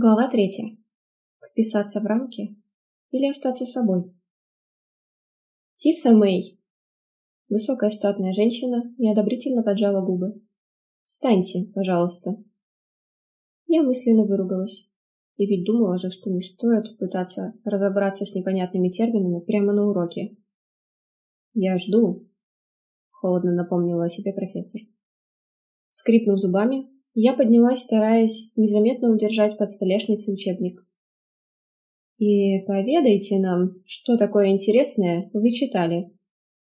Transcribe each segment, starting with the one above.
Глава третья. Вписаться в рамки или остаться собой? Тиса Мэй. Высокая статная женщина неодобрительно поджала губы. «Встаньте, пожалуйста». Я мысленно выругалась. И ведь думала же, что не стоит пытаться разобраться с непонятными терминами прямо на уроке. «Я жду», — холодно напомнила о себе профессор. Скрипнув зубами, я поднялась, стараясь незаметно удержать под столешницей учебник. «И поведайте нам, что такое интересное вы читали.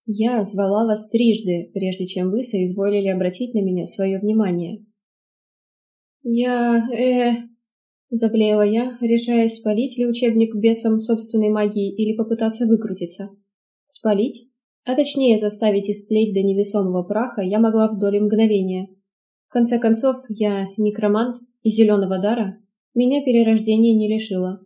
Я звала вас трижды, прежде чем вы соизволили обратить на меня свое внимание». «Я... э...» — заблеяла я, решаясь, спалить ли учебник бесом собственной магии или попытаться выкрутиться. Спалить? А точнее заставить истлеть до невесомого праха я могла в доли мгновения. Конце концов, я некромант, и зеленого дара меня перерождение не лишило.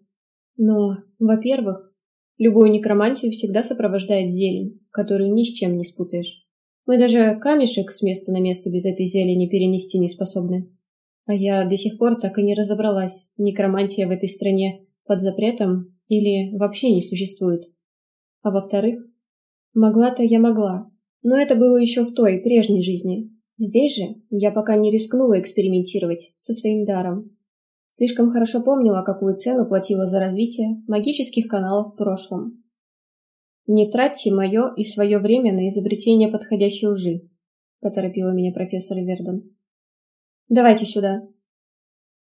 Но, во-первых, любую некромантию всегда сопровождает зелень, которую ни с чем не спутаешь. Мы даже камешек с места на место без этой зелени перенести не способны. А я до сих пор так и не разобралась, некромантия в этой стране под запретом или вообще не существует. А во-вторых, могла-то я могла, но это было еще в той, прежней жизни, Здесь же я пока не рискнула экспериментировать со своим даром. Слишком хорошо помнила, какую цену платила за развитие магических каналов в прошлом. «Не тратьте мое и свое время на изобретение подходящей лжи», — поторопила меня профессор Вердон. «Давайте сюда».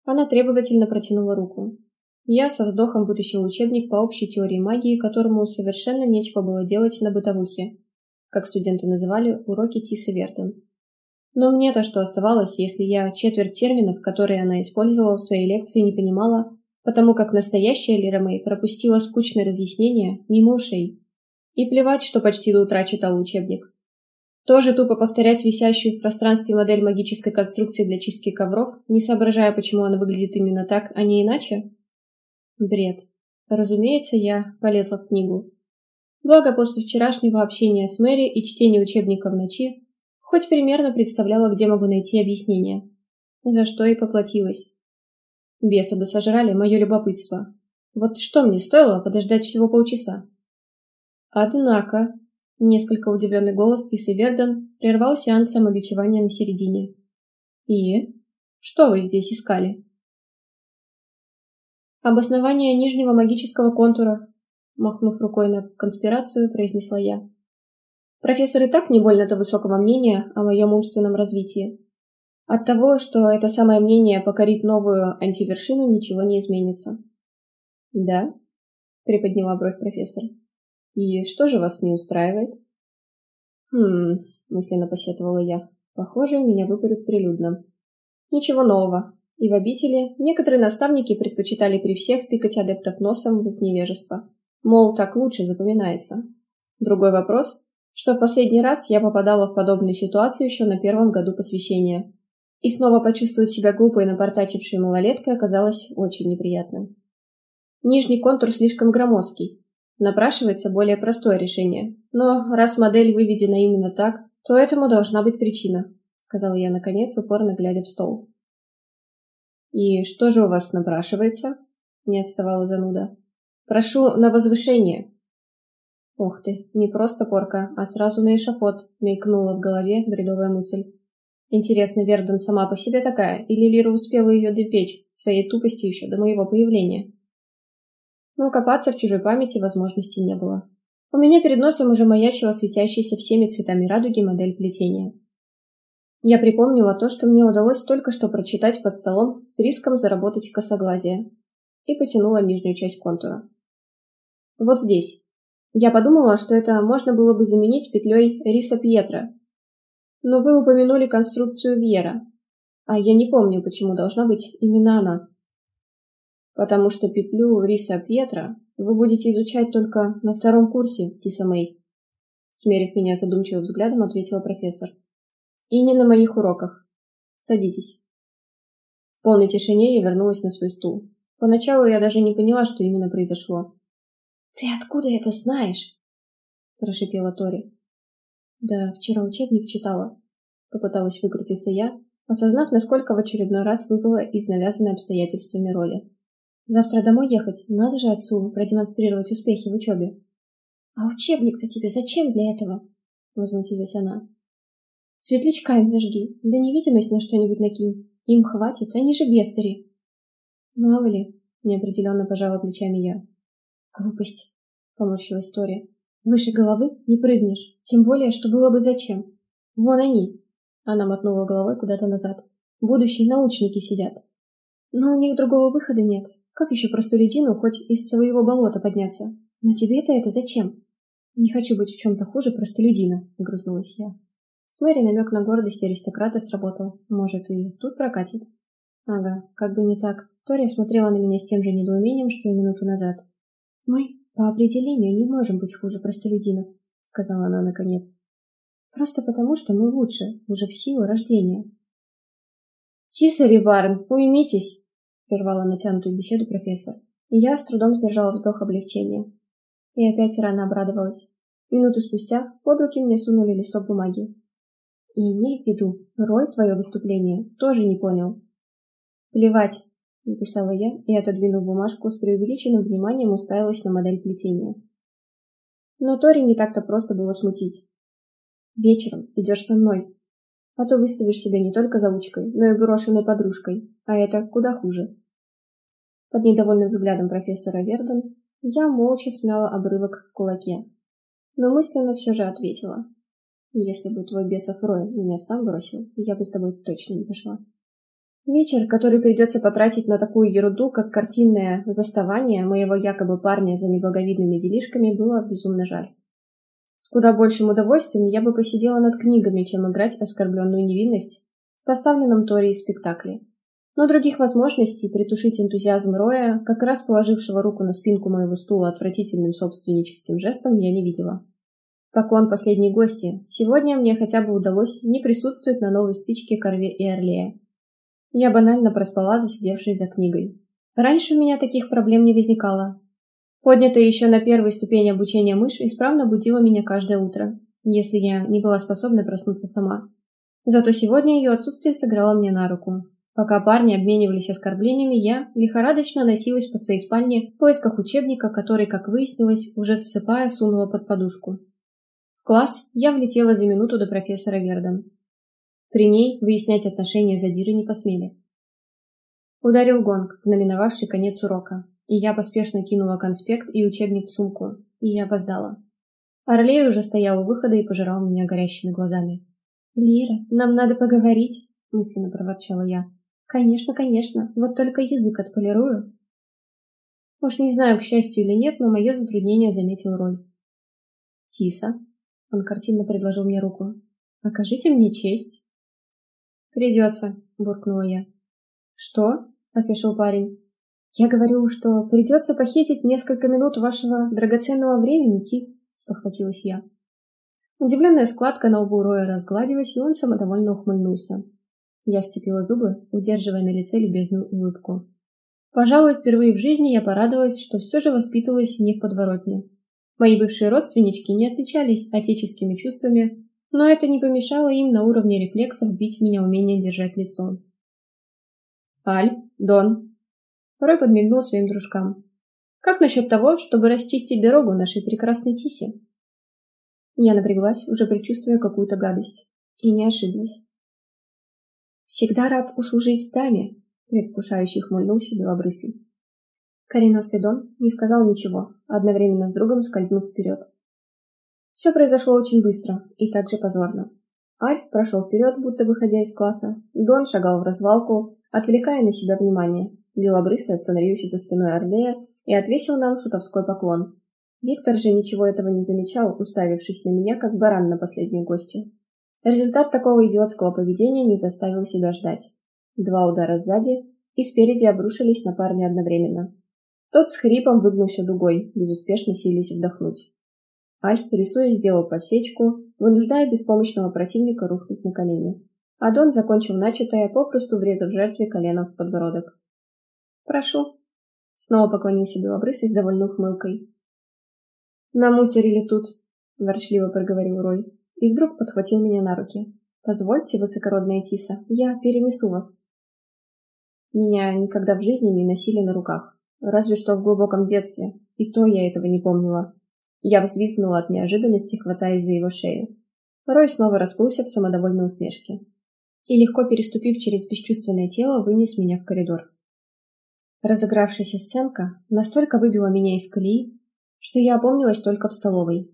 Она требовательно протянула руку. Я со вздохом вытащил учебник по общей теории магии, которому совершенно нечего было делать на бытовухе, как студенты называли уроки Тисы Вердон. Но мне-то что оставалось, если я четверть терминов, которые она использовала в своей лекции, не понимала, потому как настоящая Лира Мэй пропустила скучное разъяснение мимо ушей. И плевать, что почти до утра читала учебник. Тоже тупо повторять висящую в пространстве модель магической конструкции для чистки ковров, не соображая, почему она выглядит именно так, а не иначе? Бред. Разумеется, я полезла в книгу. Благо, после вчерашнего общения с Мэри и чтения учебника в ночи, Хоть примерно представляла, где могу найти объяснение. За что и поплатилась. Бесы бы сожрали мое любопытство. Вот что мне стоило подождать всего полчаса? Однако, несколько удивленный голос Тисы Верден прервал сеанс самобичевания на середине. И? Что вы здесь искали? Обоснование нижнего магического контура, махнув рукой на конспирацию, произнесла я. Профессор и так не больно-то высокого мнения о моем умственном развитии. От того, что это самое мнение покорит новую антивершину, ничего не изменится. «Да?» — приподняла бровь профессор. «И что же вас не устраивает?» «Хм...» — мысленно посетовала я. «Похоже, меня выпарят прилюдно». «Ничего нового. И в обители некоторые наставники предпочитали при всех тыкать адептов носом в их невежество. Мол, так лучше запоминается. Другой вопрос, что в последний раз я попадала в подобную ситуацию еще на первом году посвящения. И снова почувствовать себя глупой напортачившей малолеткой оказалось очень неприятно. Нижний контур слишком громоздкий. Напрашивается более простое решение. Но раз модель выведена именно так, то этому должна быть причина, сказала я наконец, упорно глядя в стол. «И что же у вас напрашивается?» — не отставала зануда. «Прошу на возвышение», Ух ты, не просто порка, а сразу на эшафот, мелькнула в голове бредовая мысль. Интересно, Верден сама по себе такая, или Лира успела ее допечь своей тупостью еще до моего появления? Но копаться в чужой памяти возможности не было. У меня перед носом уже маячила светящаяся всеми цветами радуги модель плетения. Я припомнила то, что мне удалось только что прочитать под столом с риском заработать косоглазие, и потянула нижнюю часть контура. Вот здесь, я подумала, что это можно было бы заменить петлей Риса Пьетро. Но вы упомянули конструкцию Вьера, а я не помню, почему должна быть именно она. Потому что петлю Риса Пьетро вы будете изучать только на втором курсе, Тиса Мэй. Смерив меня задумчивым взглядом, ответила профессор. И не на моих уроках. Садитесь. В полной тишине я вернулась на свой стул. Поначалу я даже не поняла, что именно произошло. «Ты откуда это знаешь?» – прошипела Тори. «Да вчера учебник читала», – попыталась выкрутиться я, осознав, насколько в очередной раз выпала из навязанной обстоятельствами роли. Завтра домой ехать, надо же отцу продемонстрировать успехи в учебе. А учебник-то тебе зачем для этого? Возмутилась она. Светлячка им зажги, да невидимость на что-нибудь накинь. Им хватит, они же бестари. Мало ли, неопределенно пожала плечами я. Глупость, поморщилась Тори. Выше головы не прыгнешь, тем более, что было бы зачем. Вон они. Она мотнула головой куда-то назад. Будущие научники сидят. Но у них другого выхода нет. Как еще простолюдину хоть из своего болота подняться? Но тебе-то это зачем? Не хочу быть в чем-то хуже простолюдина, огрызнулась я. С Мэри намек на гордость аристократа сработал. Может, и тут прокатит. Ага, как бы не так. Тори смотрела на меня с тем же недоумением, что и минуту назад. Мы по определению не можем быть хуже простолюдинов, сказала она наконец. Просто потому, что мы лучше, уже в силу рождения. Тисари Барн, уймитесь, прервала натянутую беседу профессор. И я с трудом сдержала вздох облегчения. И опять рано обрадовалась. Минуту спустя под руки мне сунули листок бумаги. И имей в виду, Рой твое выступление тоже не понял. Плевать, написала я и, отодвинув бумажку, с преувеличенным вниманием уставилась на модель плетения. Но Тори не так-то просто было смутить. Вечером идешь со мной, а то выставишь себя не только заучкой, но и брошенной подружкой, а это куда хуже. Под недовольным взглядом профессора Верден я молча смяла обрывок в кулаке, но мысленно все же ответила. Если бы твой бесов Рой меня сам бросил, я бы с тобой точно не пошла. Вечер, который придется потратить на такую ерунду, как картинное заставание моего якобы парня за неблаговидными делишками, было безумно жаль. С куда большим удовольствием я бы посидела над книгами, чем играть оскорбленную невинность в поставленном Торией спектакле. Но других возможностей притушить энтузиазм Роя, как раз положившего руку на спинку моего стула отвратительным собственническим жестом, я не видела. Поклон последней гости. Сегодня мне хотя бы удалось не присутствовать на новой стычке Корве и Орлея. Я банально проспала, засидевшись за книгой. Раньше у меня таких проблем не возникало. Поднятая еще на первой ступени обучения мышь исправно будила меня каждое утро, если я не была способна проснуться сама. Зато сегодня ее отсутствие сыграло мне на руку. Пока парни обменивались оскорблениями, я лихорадочно носилась по своей спальне в поисках учебника, который, как выяснилось, уже засыпая, сунула под подушку. В класс я влетела за минуту до профессора Верден. При ней выяснять отношения задиры не посмели. Ударил гонг, знаменовавший конец урока, и я поспешно кинула конспект и учебник в сумку, и я опоздала. Орлей уже стоял у выхода и пожирал меня горящими глазами. «Лира, нам надо поговорить», — мысленно проворчала я. «Конечно, конечно, вот только язык отполирую». Уж не знаю, к счастью или нет, но мое затруднение заметил Рой. «Тиса», — он картинно предложил мне руку, — «окажите мне честь». «Придется», — буркнула я. «Что?» — опешил парень. «Я говорю, что придется похитить несколько минут вашего драгоценного времени, Тис», — спохватилась я. Удивленная складка на лбу Роя разгладилась, и он самодовольно ухмыльнулся. Я сцепила зубы, удерживая на лице любезную улыбку. Пожалуй, впервые в жизни я порадовалась, что все же воспитывалась не в подворотне. Мои бывшие родственнички не отличались отеческими чувствами, но это не помешало им на уровне рефлексов бить меня умение держать лицо. «Аль, Дон!» Рой подмигнул своим дружкам. «Как насчет того, чтобы расчистить дорогу нашей прекрасной Тисе?» Я напряглась, уже предчувствуя какую-то гадость. И не ошиблась. «Всегда рад услужить даме», — предвкушающе хмыльнулся белобрысый. Коренастый Дон не сказал ничего, одновременно с другом скользнув вперед. Все произошло очень быстро и также позорно. Альф прошел вперед, будто выходя из класса. Дон шагал в развалку, отвлекая на себя внимание. Белобрысый остановился за спиной Орлея и отвесил нам шутовской поклон. Виктор же ничего этого не замечал, уставившись на меня, как баран на последнюю гостью. Результат такого идиотского поведения не заставил себя ждать. Два удара сзади и спереди обрушились на парня одновременно. Тот с хрипом выгнулся дугой, безуспешно силясь вдохнуть. Альф, рисуя, сделал подсечку, вынуждая беспомощного противника рухнуть на колени. Адон закончил начатое, попросту врезав жертве коленом в подбородок. «Прошу», — снова поклонился Белобрысый с довольной ухмылкой. «Намусорили тут», — ворчливо проговорил Рой, и вдруг подхватил меня на руки. «Позвольте, высокородная Тиса, я перенесу вас». Меня никогда в жизни не носили на руках. Разве что в глубоком детстве, и то я этого не помнила. Я взвизгнула от неожиданности, хватаясь за его шею. Рой снова расплылся в самодовольной усмешке. И, легко переступив через бесчувственное тело, вынес меня в коридор. Разыгравшаяся сценка настолько выбила меня из колеи, что я опомнилась только в столовой.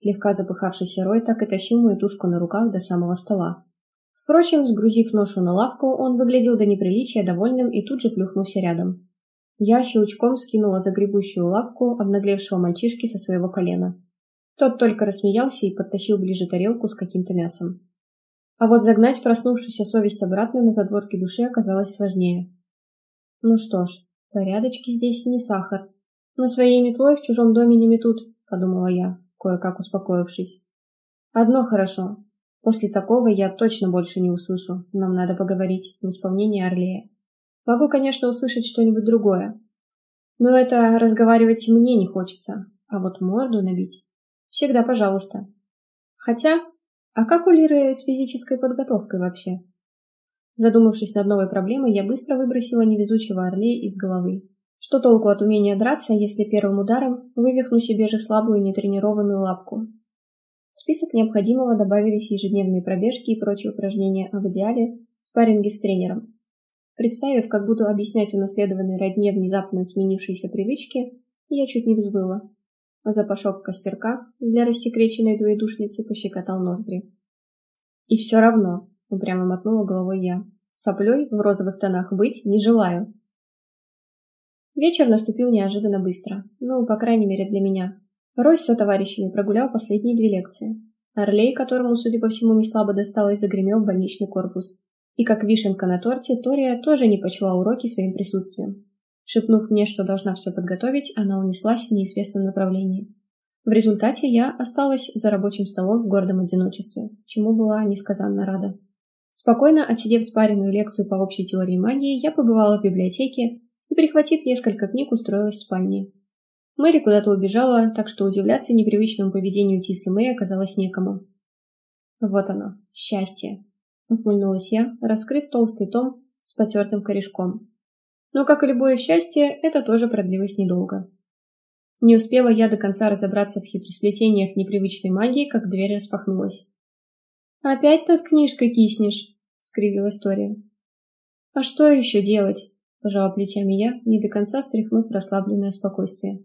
Слегка запыхавшийся Рой так и тащил мою тушку на руках до самого стола. Впрочем, сгрузив ношу на лавку, он выглядел до неприличия довольным и тут же плюхнулся рядом. Я щелчком скинула загребущую лапку обнаглевшего мальчишки со своего колена. Тот только рассмеялся и подтащил ближе тарелку с каким-то мясом. А вот загнать проснувшуюся совесть обратно на задворки души оказалось сложнее. Ну что ж, порядочки здесь не сахар. Но своей метлой в чужом доме не метут, подумала я, кое-как успокоившись. Одно хорошо. После такого я точно больше не услышу. Нам надо поговорить в исполнении Орлея. Могу, конечно, услышать что-нибудь другое. Но это разговаривать мне не хочется. А вот морду набить Всегда пожалуйста. Хотя, а как у Лиры с физической подготовкой вообще? Задумавшись над новой проблемой, я быстро выбросила невезучего Орле из головы. Что толку от умения драться, если первым ударом вывихну себе же слабую нетренированную лапку? В список необходимого добавились ежедневные пробежки и прочие упражнения, а в идеале – спарринги с тренером. Представив, как буду объяснять унаследованной родне внезапно сменившиеся привычки, я чуть не взвыла а запашок костерка для рассекреченной двоедушницы пощекотал ноздри. «И все равно», — упрямо мотнула головой я, — «соплей в розовых тонах быть не желаю». Вечер наступил неожиданно быстро, ну, по крайней мере, для меня. Ройс со товарищами прогулял последние две лекции. Орлей, которому, судя по всему, не слабо досталось, загремел в больничный корпус. И как вишенка на торте, Тория тоже не почла уроки своим присутствием. Шепнув мне, что должна все подготовить, она унеслась в неизвестном направлении. В результате я осталась за рабочим столом в гордом одиночестве, чему была несказанно рада. Спокойно отсидев спаренную лекцию по общей теории магии, я побывала в библиотеке и, прихватив несколько книг, устроилась в спальне. Мэри куда-то убежала, так что удивляться непривычному поведению Тисы Мэй оказалось некому. Вот оно, счастье, ухмыльнулась я, раскрыв толстый том с потертым корешком. Но, как и любое счастье, это тоже продлилось недолго. Не успела я до конца разобраться в хитросплетениях непривычной магии, как дверь распахнулась. «Опять над книжкой киснешь?» — скривилась Тория. «А что еще делать?» — пожала плечами я, не до конца стряхнув расслабленное спокойствие.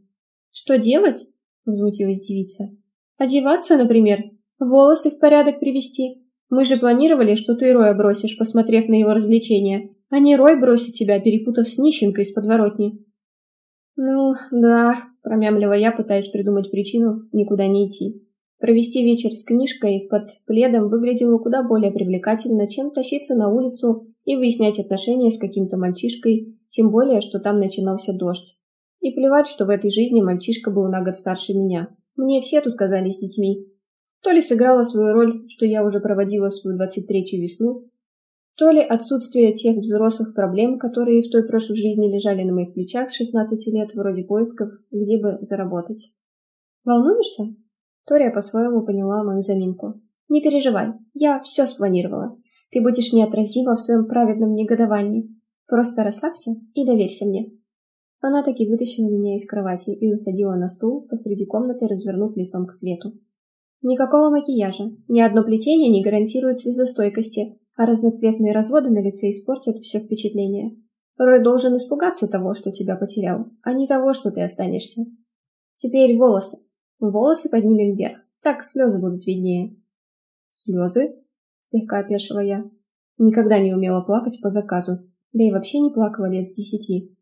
«Что делать?» — возмутилась девица. «Одеваться, например? Волосы в порядок привести? Мы же планировали, что ты Роя бросишь, посмотрев на его развлечения, а не Рой бросит тебя, перепутав с нищенкой из подворотни. Ну, да, промямлила я, пытаясь придумать причину никуда не идти. Провести вечер с книжкой под пледом выглядело куда более привлекательно, чем тащиться на улицу и выяснять отношения с каким-то мальчишкой, тем более, что там начинался дождь. И плевать, что в этой жизни мальчишка был на год старше меня. Мне все тут казались детьми. То ли сыграла свою роль, что я уже проводила свою двадцать третью весну, то ли отсутствие тех взрослых проблем, которые в той прошлой жизни лежали на моих плечах с 16 лет, вроде поисков, где бы заработать. «Волнуешься?» Тория по-своему поняла мою заминку. «Не переживай, я все спланировала. Ты будешь неотразима в своем праведном негодовании. Просто расслабься и доверься мне». Она таки вытащила меня из кровати и усадила на стул посреди комнаты, развернув лицом к свету. Никакого макияжа, ни одно плетение не гарантирует слезостойкости, а разноцветные разводы на лице испортят все впечатление. Рой должен испугаться того, что тебя потерял, а не того, что ты останешься. Теперь волосы. Волосы поднимем вверх, так слезы будут виднее. Слезы? Слегка опешила я. Никогда не умела плакать по заказу, да и вообще не плакала лет с десяти.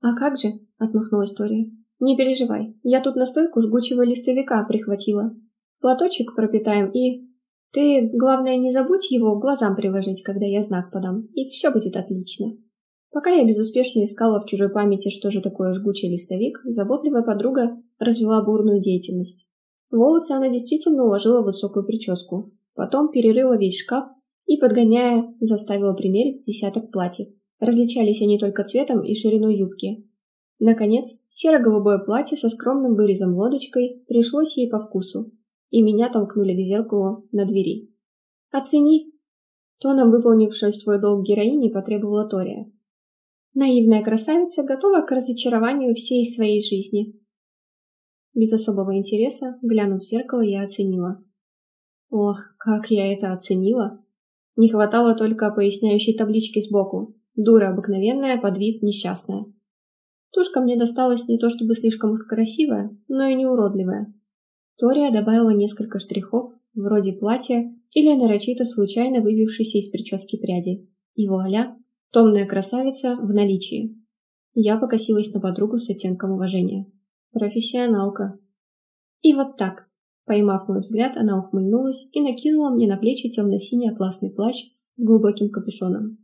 А как же? Отмахнулась Тория. Не переживай, я тут настойку жгучего листовика прихватила. Платочек пропитаем и... Ты, главное, не забудь его глазам приложить, когда я знак подам, и все будет отлично. Пока я безуспешно искала в чужой памяти, что же такое жгучий листовик, заботливая подруга развела бурную деятельность. Волосы она действительно уложила в высокую прическу, потом перерыла весь шкаф и, подгоняя, заставила примерить десяток платьев. Различались они только цветом и шириной юбки. Наконец, серо-голубое платье со скромным вырезом лодочкой пришлось ей по вкусу, и меня толкнули к зеркалу на двери. «Оцени!» Тоном выполнившей свой долг героини потребовала Тория. Наивная красавица готова к разочарованию всей своей жизни. Без особого интереса, глянув в зеркало, я оценила. Ох, как я это оценила! Не хватало только поясняющей таблички сбоку. Дура обыкновенная, под вид несчастная. Тушка мне досталась не то чтобы слишком уж красивая, но и не уродливая. Тория добавила несколько штрихов, вроде платья или нарочито случайно выбившейся из прически пряди. И вуаля, томная красавица в наличии. Я покосилась на подругу с оттенком уважения. Профессионалка. И вот так, поймав мой взгляд, она ухмыльнулась и накинула мне на плечи темно-синий атласный плащ с глубоким капюшоном.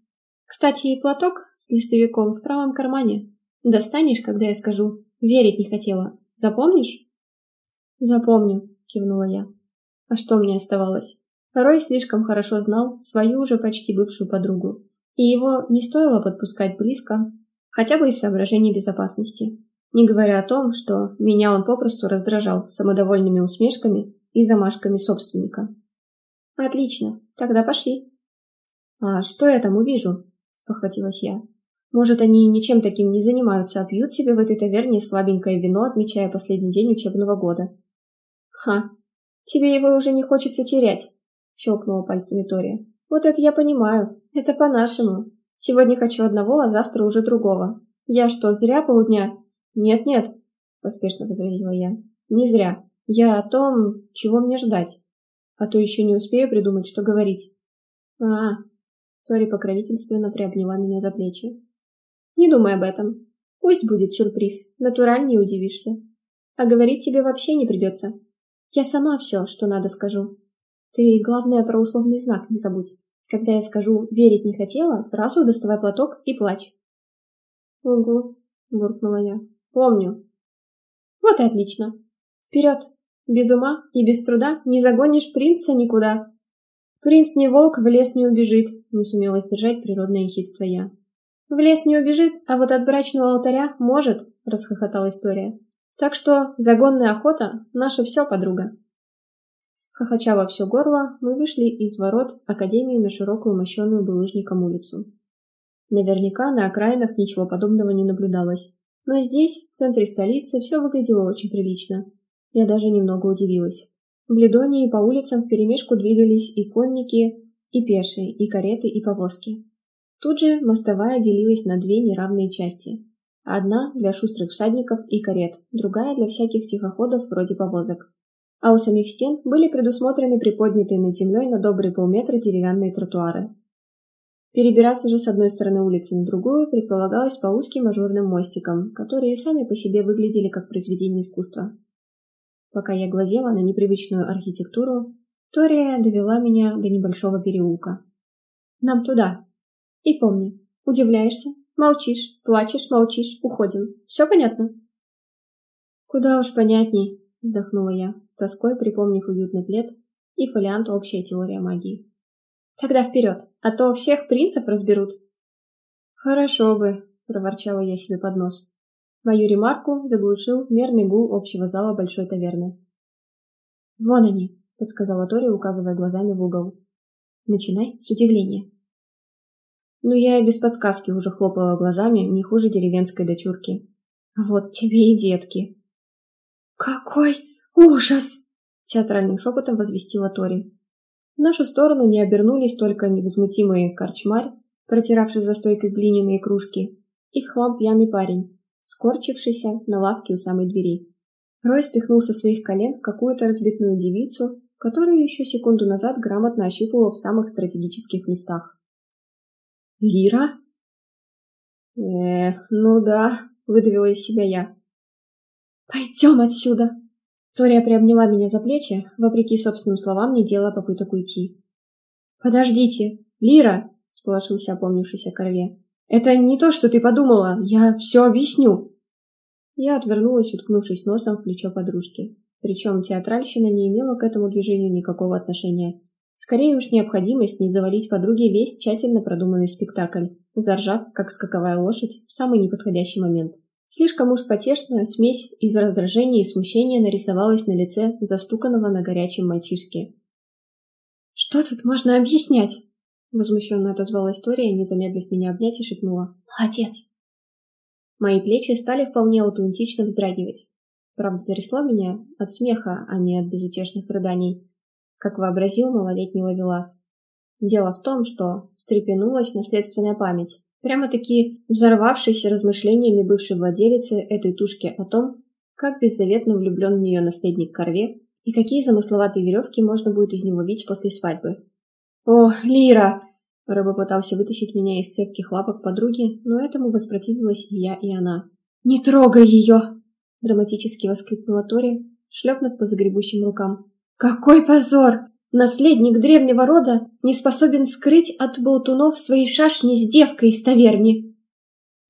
Кстати, и платок с листовиком в правом кармане. Достанешь, когда я скажу. Верить не хотела. Запомнишь? Запомню, кивнула я. А что мне оставалось? Рой слишком хорошо знал свою уже почти бывшую подругу, и его не стоило подпускать близко, хотя бы из соображений безопасности. Не говоря о том, что меня он попросту раздражал самодовольными усмешками и замашками собственника. «Отлично, тогда пошли». «А что я там увижу?» – спохватилась я. «Может, они ничем таким не занимаются, а пьют себе в этой таверне слабенькое вино, отмечая последний день учебного года?» «Ха, тебе его уже не хочется терять», — щелкнула пальцами Тория. «Вот это я понимаю. Это по-нашему. Сегодня хочу одного, а завтра уже другого. Я что, зря полдня?» «Нет-нет», — поспешно возразила я. «Не зря. Я о том, чего мне ждать. А то еще не успею придумать, что говорить». «А, Тори покровительственно приобняла меня за плечи. «Не думай об этом. Пусть будет сюрприз. Натуральнее удивишься. А говорить тебе вообще не придется. Я сама все, что надо, скажу. Ты, главное, про условный знак не забудь. Когда я скажу «верить не хотела», сразу доставай платок и плачь. «Угу», — буркнула я. «Помню». «Вот и отлично. Вперед! Без ума и без труда не загонишь принца никуда». «Принц не волк, в лес не убежит», — не сумела сдержать природное хитство я. «В лес не убежит, а вот от брачного алтаря может», — расхохотала история. Так что загонная охота — наше все, подруга. Хохоча во все горло, мы вышли из ворот Академии на широкую мощенную булыжником улицу. Наверняка на окраинах ничего подобного не наблюдалось, но здесь, в центре столицы, все выглядело очень прилично. Я даже немного удивилась. В Лидонии по улицам вперемешку двигались и конники, и пешие, и кареты, и повозки. Тут же мостовая делилась на две неравные части. Одна для шустрых всадников и карет, другая для всяких тихоходов вроде повозок. А у самих стен были предусмотрены приподнятые над землей на добрые полметра деревянные тротуары. Перебираться же с одной стороны улицы на другую предполагалось по узким ажурным мостикам, которые сами по себе выглядели как произведение искусства. Пока я глазела на непривычную архитектуру, Тория довела меня до небольшого переулка. «Нам туда. И помни, удивляешься, Молчишь, плачешь, молчишь, уходим. Все понятно? Куда уж понятней, вздохнула я, с тоской припомнив уютный плед и фолиант «Общая теория магии». Тогда вперед, а то всех принцев разберут. Хорошо бы, проворчала я себе под нос. Мою ремарку заглушил мерный гул общего зала большой таверны. «Вон они», — подсказала Тори, указывая глазами в угол. «Начинай с удивления». Но я и без подсказки уже хлопала глазами, не хуже деревенской дочурки. Вот тебе и детки. «Какой ужас!» – театральным шепотом возвестила Тори. В нашу сторону не обернулись только невозмутимый корчмарь, протиравший за стойкой глиняные кружки, и в хлам пьяный парень, скорчившийся на лавке у самой двери. Рой спихнул со своих колен какую-то разбитную девицу, которую еще секунду назад грамотно ощупывал в самых стратегических местах. Лира? Э, ну да, выдавила из себя я. Пойдем отсюда. Тория приобняла меня за плечи, вопреки собственным словам, не делая попыток уйти. Подождите, Лира, сполошился опомнившийся Корве. Это не то, что ты подумала, я все объясню. Я отвернулась, уткнувшись носом в плечо подружки. Причем театральщина не имела к этому движению никакого отношения. Скорее уж необходимость не завалить подруге весь тщательно продуманный спектакль, заржав, как скаковая лошадь, в самый неподходящий момент. Слишком уж потешная смесь из раздражения и смущения нарисовалась на лице застуканного на горячем мальчишке. «Что тут можно объяснять?» Возмущенно отозвалась Тория, не замедлив меня обнять и шепнула. «Молодец! Мои плечи стали вполне аутентично вздрагивать. Правда, трясло меня от смеха, а не от безутешных рыданий, как вообразил малолетний ловелас. Дело в том, что встрепенулась наследственная память, прямо-таки взорвавшись размышлениями бывшей владелицы этой тушки о том, как беззаветно влюблен в нее наследник Корве и какие замысловатые веревки можно будет из него вить после свадьбы. «О, Лира!» Рэба пытался вытащить меня из цепких лапок подруги, но этому воспротивилась и я, и она. «Не трогай ее!» Драматически воскликнула Тори, шлепнув по загребущим рукам. «Какой позор! Наследник древнего рода не способен скрыть от болтунов свои шашни с девкой из таверни!»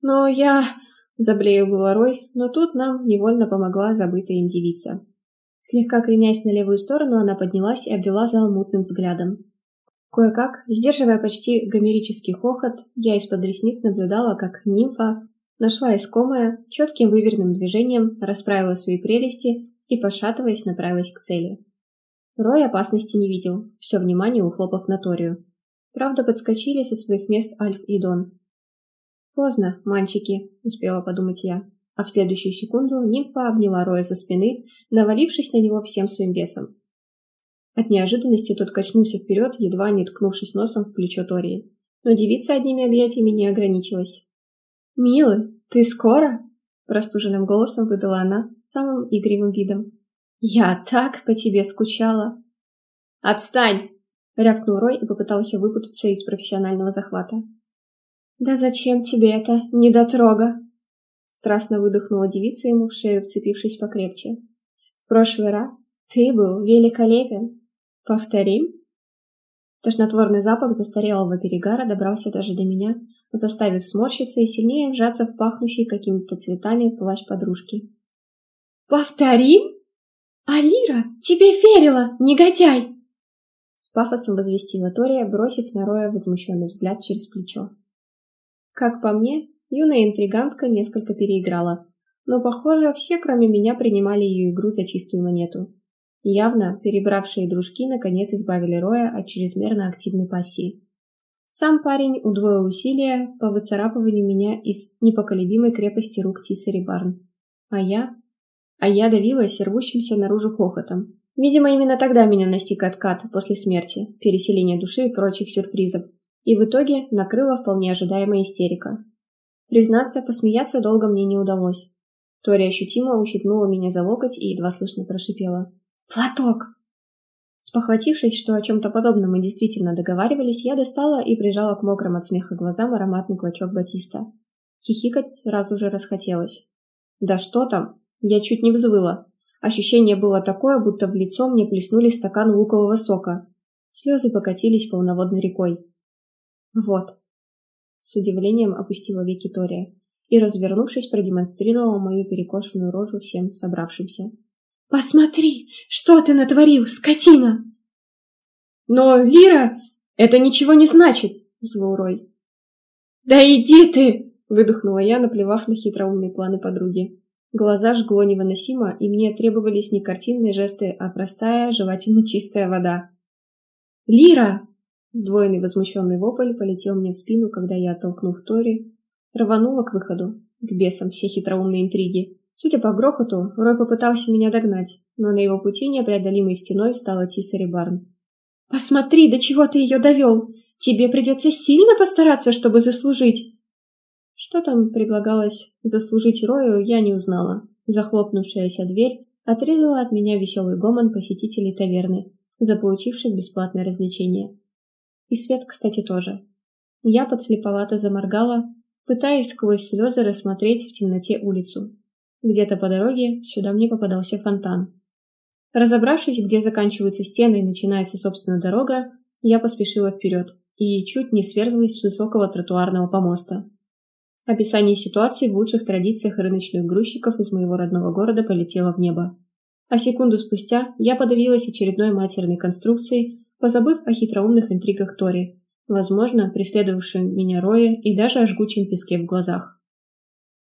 «Но я...» — заблеял было Рой, но тут нам невольно помогла забытая им девица. Слегка кренясь на левую сторону, она поднялась и обвела зал мутным взглядом. Кое-как, сдерживая почти гомерический хохот, я из-под ресниц наблюдала, как нимфа нашла искомое, четким выверенным движением расправила свои прелести и, пошатываясь, направилась к цели. Рой опасности не видел, все внимание ухлопав на Торию. Правда, подскочили со своих мест Альф и Дон. «Поздно, мальчики», — успела подумать я. А в следующую секунду нимфа обняла Роя со спины, навалившись на него всем своим весом. От неожиданности тот качнулся вперед, едва не ткнувшись носом в плечо Тории. Но девица одними объятиями не ограничилась. «Милый, ты скоро?» – простуженным голосом выдала она самым игривым видом. «Я так по тебе скучала!» «Отстань!» – рявкнул Рой и попытался выпутаться из профессионального захвата. «Да зачем тебе это, недотрога?» Страстно выдохнула девица ему в шею, вцепившись покрепче. «В прошлый раз ты был великолепен. Повторим?» Тошнотворный запах застарелого перегара добрался даже до меня, заставив сморщиться и сильнее вжаться в пахнущий какими-то цветами плащ подружки. «Повторим? Алира, тебе верила, негодяй!» С пафосом возвестила Тория, бросив на Роя возмущенный взгляд через плечо. Как по мне, юная интригантка несколько переиграла, но, похоже, все, кроме меня, принимали ее игру за чистую монету. Явно перебравшие дружки наконец избавили Роя от чрезмерно активной пассии. Сам парень удвоил усилия по выцарапыванию меня из непоколебимой крепости рук Тисари Барн. А я? А я давилась рвущимся наружу хохотом. Видимо, именно тогда меня настиг откат после смерти, переселения души и прочих сюрпризов. И в итоге накрыла вполне ожидаемая истерика. Признаться, посмеяться долго мне не удалось. Тори ощутимо ущипнула меня за локоть и едва слышно прошипела. «Платок!» Спохватившись, что о чем-то подобном мы действительно договаривались, я достала и прижала к мокрым от смеха глазам ароматный клочок батиста. Хихикать раз уже расхотелось. Да что там? Я чуть не взвыла. Ощущение было такое, будто в лицо мне плеснули стакан лукового сока. Слезы покатились полноводной рекой. Вот. С удивлением опустила веки Тория и, развернувшись, продемонстрировала мою перекошенную рожу всем собравшимся. «Посмотри, что ты натворил, скотина!» «Но, Лира, это ничего не значит!» — взвыл Рой. «Да иди ты!» — выдохнула я, наплевав на хитроумные планы подруги. Глаза жгло невыносимо, и мне требовались не картинные жесты, а простая, желательно чистая вода. «Лира!» — сдвоенный возмущенный вопль полетел мне в спину, когда я, оттолкнув Тори, рванула к выходу, к бесам все хитроумные интриги. Судя по грохоту, Рой попытался меня догнать, но на его пути непреодолимой стеной встала Тисари Барн. «Посмотри, до чего ты ее довел! Тебе придется сильно постараться, чтобы заслужить!» Что там предлагалось заслужить Рою, я не узнала. Захлопнувшаяся дверь отрезала от меня веселый гомон посетителей таверны, заполучивших бесплатное развлечение. И свет, кстати, тоже. Я подслеповато заморгала, пытаясь сквозь слезы рассмотреть в темноте улицу. Где-то по дороге сюда мне попадался фонтан. Разобравшись, где заканчиваются стены и начинается, собственно, дорога, я поспешила вперед и чуть не сверзлась с высокого тротуарного помоста. Описание ситуации в лучших традициях рыночных грузчиков из моего родного города полетело в небо. А секунду спустя я подавилась очередной матерной конструкцией, позабыв о хитроумных интригах Тори, возможно, преследовавшем меня Роя и даже о жгучем песке в глазах.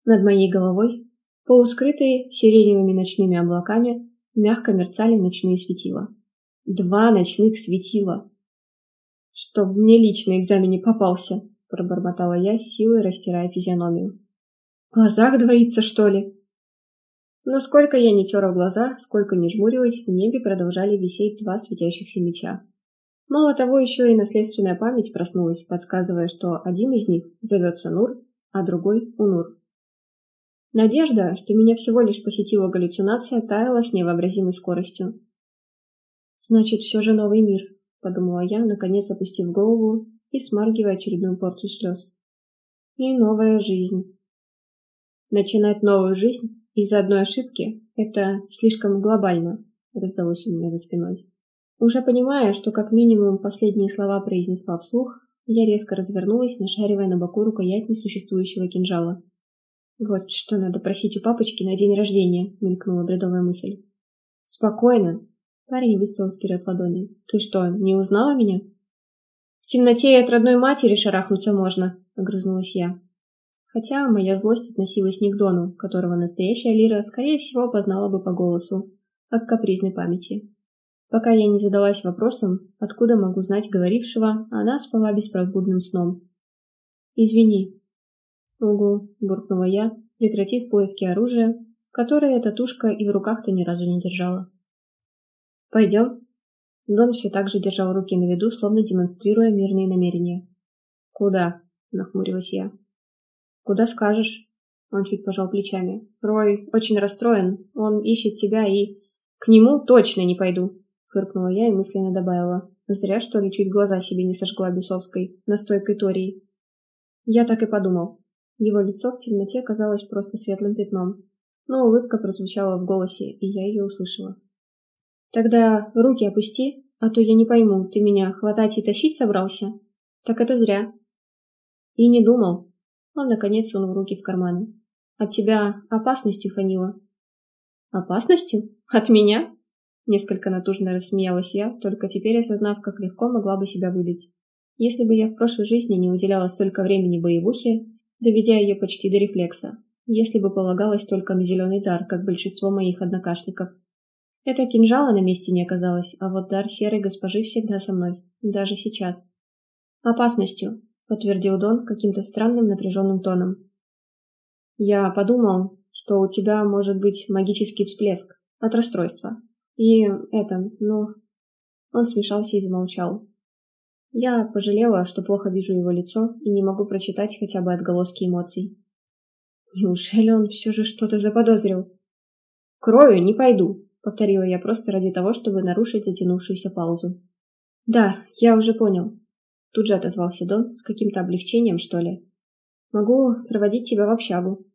Над моей головой Полускрытые сиреневыми ночными облаками мягко мерцали ночные светила. Два ночных светила. Чтоб мне лично экзамене попался, пробормотала я, силой растирая физиономию. В глазах двоится, что ли? Но сколько я не тера глаза, сколько не жмурилась, в небе продолжали висеть два светящихся меча. Мало того, еще и наследственная память проснулась, подсказывая, что один из них зовется Нур, а другой — Унур. Надежда, что меня всего лишь посетила галлюцинация, таяла с невообразимой скоростью. «Значит, все же новый мир», — подумала я, наконец опустив голову и смаргивая очередную порцию слез. «И новая жизнь». Начинать новую жизнь из-за одной ошибки — это слишком глобально, раздалось у меня за спиной. Уже понимая, что как минимум последние слова произнесла вслух, я резко развернулась, нашаривая на боку рукоять несуществующего кинжала. «Вот что надо просить у папочки на день рождения», — мелькнула бредовая мысль. «Спокойно». Парень выставил вперед ладони. «Ты что, не узнала меня?» «В темноте и от родной матери шарахнуться можно», — огрызнулась я. Хотя моя злость относилась не к Дону, которого настоящая Лира, скорее всего, познала бы по голосу, а к капризной памяти. Пока я не задалась вопросом, откуда могу знать говорившего, она спала беспробудным сном. «Извини». «Угу», — буркнула я, прекратив поиски оружия, которое эта тушка и в руках-то ни разу не держала. «Пойдем?» Дон все так же держал руки на виду, словно демонстрируя мирные намерения. «Куда?» — нахмурилась я. «Куда скажешь?» Он чуть пожал плечами. «Рой очень расстроен. Он ищет тебя и...» «К нему точно не пойду!» Фыркнула я и мысленно добавила. Зря, что ли, чуть глаза себе не сожгла Бесовской, настойкой Тории. Я так и подумал. Его лицо в темноте казалось просто светлым пятном. Но улыбка прозвучала в голосе, и я ее услышала. «Тогда руки опусти, а то я не пойму, ты меня хватать и тащить собрался? Так это зря». И не думал. Он, наконец, сунул руки в карманы. «От тебя опасностью фанило». «Опасностью? От меня?» Несколько натужно рассмеялась я, только теперь осознав, как легко могла бы себя выдать. Если бы я в прошлой жизни не уделяла столько времени боевухе, доведя ее почти до рефлекса, если бы полагалась только на зеленый дар, как большинство моих однокашников. Это кинжала на месте не оказалось, а вот дар серой госпожи всегда со мной, даже сейчас. «Опасностью», — подтвердил Дон каким-то странным напряженным тоном. «Я подумал, что у тебя может быть магический всплеск от расстройства. И это, ну... Он смешался и замолчал. Я пожалела, что плохо вижу его лицо и не могу прочитать хотя бы отголоски эмоций. Неужели он все же что-то заподозрил? «Крою не пойду», — повторила я просто ради того, чтобы нарушить затянувшуюся паузу. «Да, я уже понял», — тут же отозвался Дон с каким-то облегчением, что ли. «Могу проводить тебя в общагу.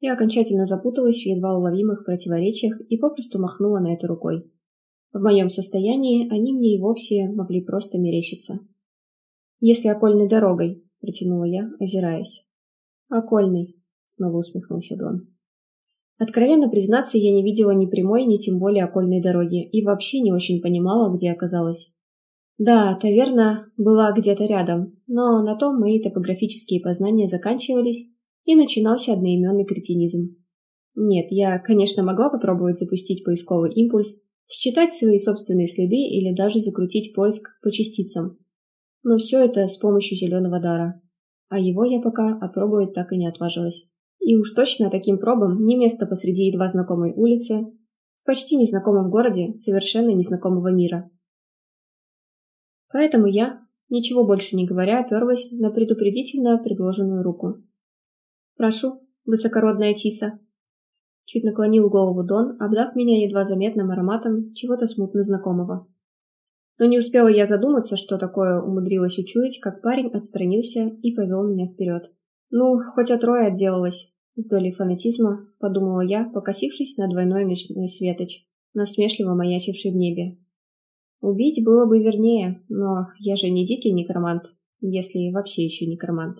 Я окончательно запуталась в едва уловимых противоречиях и попросту махнула на это рукой. В моем состоянии они мне и вовсе могли просто мерещиться. «Если окольной дорогой», — протянула я, озираясь. «Окольный», — снова усмехнулся Дон. Откровенно признаться, я не видела ни прямой, ни тем более окольной дороги и вообще не очень понимала, где оказалась. Да, таверна была где-то рядом, но на том мои топографические познания заканчивались, и начинался одноименный кретинизм. Нет, я, конечно, могла попробовать запустить поисковый импульс, считать свои собственные следы или даже закрутить поиск по частицам. Но все это с помощью зеленого дара. А его я пока опробовать так и не отважилась. И уж точно таким пробам не место посреди едва знакомой улицы, в почти незнакомом городе совершенно незнакомого мира. Поэтому я, ничего больше не говоря, оперлась на предупредительно предложенную руку. «Прошу, высокородная Тиса». Чуть наклонил голову Дон, обдав меня едва заметным ароматом чего-то смутно знакомого. Но не успела я задуматься, что такое умудрилась учуять, как парень отстранился и повел меня вперед. «Ну, хоть от Роя отделалась», — с долей фанатизма, подумала я, покосившись на двойной ночной светоч, насмешливо маячивший в небе. Убить было бы вернее, но я же не дикий некромант, если вообще еще некромант.